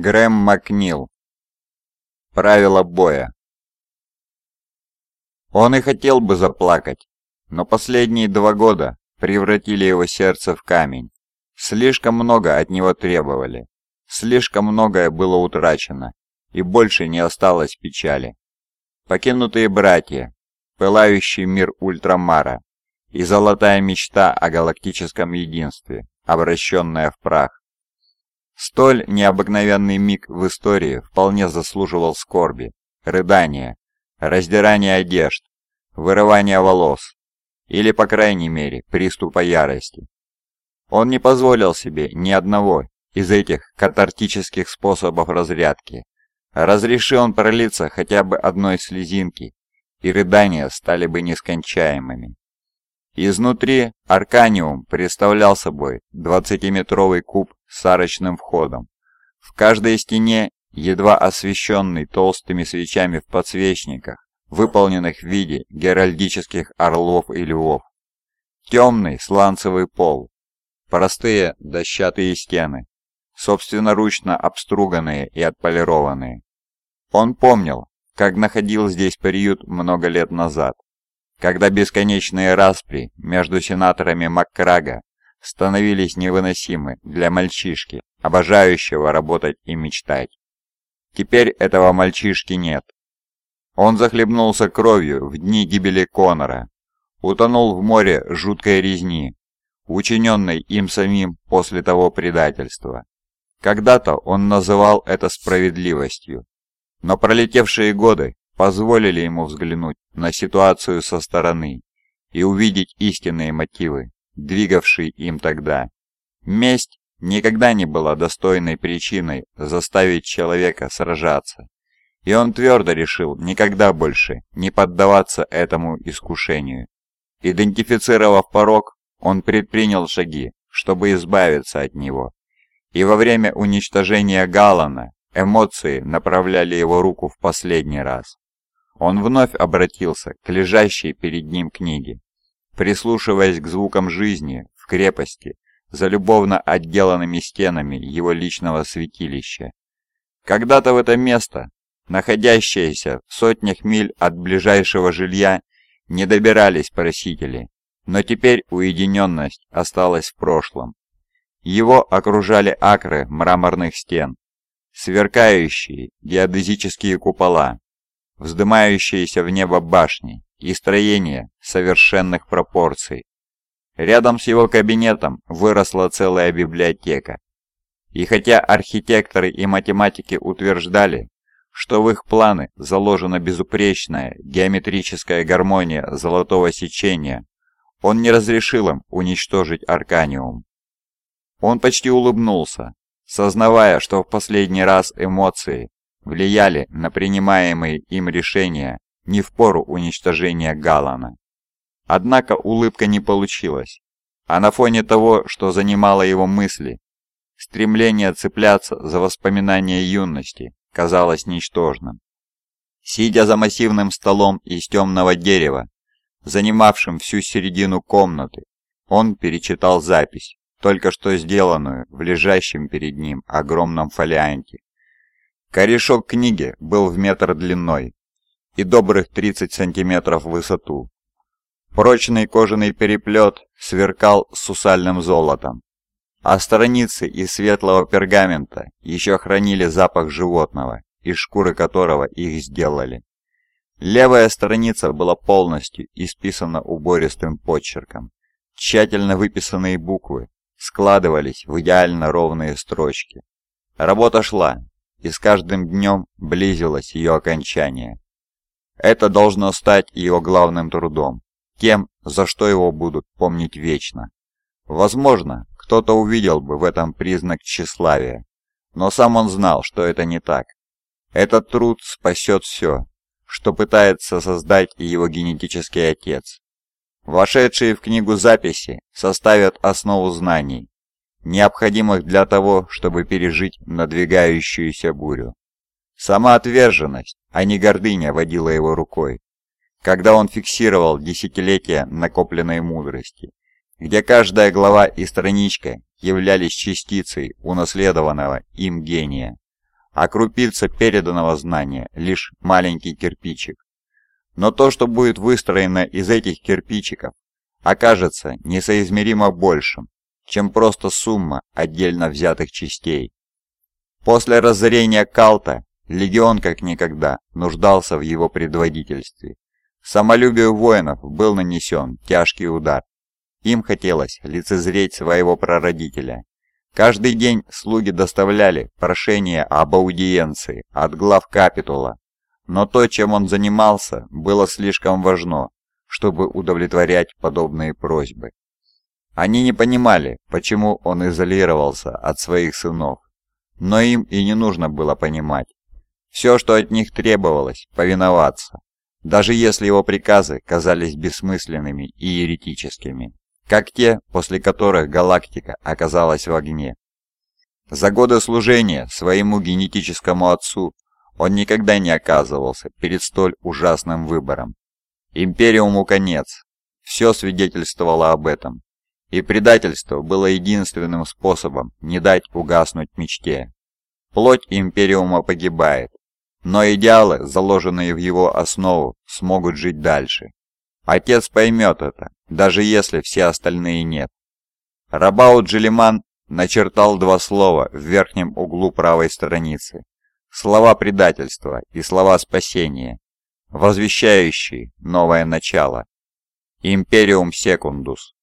Грэм Макнил. Правила боя. Он и хотел бы заплакать, но последние два года превратили его сердце в камень. Слишком много от него требовали, слишком многое было утрачено, и больше не осталось печали. Покинутые братья, пылающий мир Ультрамара и золотая мечта о галактическом единстве, обращенная в прах. Столь необыкновенный миг в истории вполне заслуживал скорби, рыдания, раздирания одежд, вырывания волос или, по крайней мере, приступа ярости. Он не позволил себе ни одного из этих катартических способов разрядки. Разреши он пролиться хотя бы одной слезинки, и рыдания стали бы нескончаемыми. Изнутри Арканиум представлял собой 20-метровый куб с арочным входом. В каждой стене, едва освещенный толстыми свечами в подсвечниках, выполненных в виде геральдических орлов и львов. Темный сланцевый пол, простые дощатые стены, собственноручно обструганные и отполированные. Он помнил, как находил здесь приют много лет назад когда бесконечные распри между сенаторами Маккрага становились невыносимы для мальчишки, обожающего работать и мечтать. Теперь этого мальчишки нет. Он захлебнулся кровью в дни гибели Конора, утонул в море жуткой резни, учиненной им самим после того предательства. Когда-то он называл это справедливостью, но пролетевшие годы позволили ему взглянуть на ситуацию со стороны и увидеть истинные мотивы, двигавшие им тогда. Месть никогда не была достойной причиной заставить человека сражаться, и он твердо решил никогда больше не поддаваться этому искушению. Идентифицировав порог, он предпринял шаги, чтобы избавиться от него. И во время уничтожения Галана эмоции направляли его руку в последний раз. Он вновь обратился к лежащей перед ним книге, прислушиваясь к звукам жизни в крепости за любовно отделанными стенами его личного святилища. Когда-то в это место, находящееся в сотнях миль от ближайшего жилья, не добирались просители, но теперь уединенность осталась в прошлом. Его окружали акры мраморных стен, сверкающие геодезические купола, вздымающиеся в небо башни и строения совершенных пропорций. Рядом с его кабинетом выросла целая библиотека. И хотя архитекторы и математики утверждали, что в их планы заложена безупречная геометрическая гармония золотого сечения, он не разрешил им уничтожить Арканиум. Он почти улыбнулся, сознавая, что в последний раз эмоции влияли на принимаемые им решения не в пору уничтожения Галана. Однако улыбка не получилась, а на фоне того, что занимало его мысли, стремление цепляться за воспоминания юности казалось ничтожным. Сидя за массивным столом из темного дерева, занимавшим всю середину комнаты, он перечитал запись, только что сделанную в лежащем перед ним огромном фолианте. Корешок книги был в метр длиной и добрых 30 сантиметров в высоту. Прочный кожаный переплет сверкал сусальным золотом, а страницы из светлого пергамента еще хранили запах животного, из шкуры которого их сделали. Левая страница была полностью исписана убористым почерком. Тщательно выписанные буквы складывались в идеально ровные строчки. Работа шла, и с каждым днем близилось ее окончание. Это должно стать его главным трудом, тем, за что его будут помнить вечно. Возможно, кто-то увидел бы в этом признак тщеславия, но сам он знал, что это не так. Этот труд спасет все, что пытается создать его генетический отец. Вошедшие в книгу записи составят основу знаний, необходимых для того, чтобы пережить надвигающуюся бурю. Сама отверженность, а не гордыня водила его рукой, когда он фиксировал десятилетия накопленной мудрости, где каждая глава и страничка являлись частицей унаследованного им гения. а крупица переданного знания – лишь маленький кирпичик. Но то, что будет выстроено из этих кирпичиков, окажется несоизмеримо большим, чем просто сумма отдельно взятых частей. После разорения Калта легион как никогда нуждался в его предводительстве. Самолюбию воинов был нанесен тяжкий удар. Им хотелось лицезреть своего прародителя. Каждый день слуги доставляли прошение об аудиенции от глав капитула, но то, чем он занимался, было слишком важно, чтобы удовлетворять подобные просьбы. Они не понимали, почему он изолировался от своих сынов, но им и не нужно было понимать. Все, что от них требовалось, повиноваться, даже если его приказы казались бессмысленными и еретическими, как те, после которых галактика оказалась в огне. За годы служения своему генетическому отцу он никогда не оказывался перед столь ужасным выбором. Империуму конец. Все свидетельствовало об этом. И предательство было единственным способом не дать угаснуть мечте. Плоть Империума погибает, но идеалы, заложенные в его основу, смогут жить дальше. Отец поймет это, даже если все остальные нет. Рабаут Джилиман начертал два слова в верхнем углу правой страницы. Слова предательства и слова спасения, возвещающие новое начало. Империум секундус.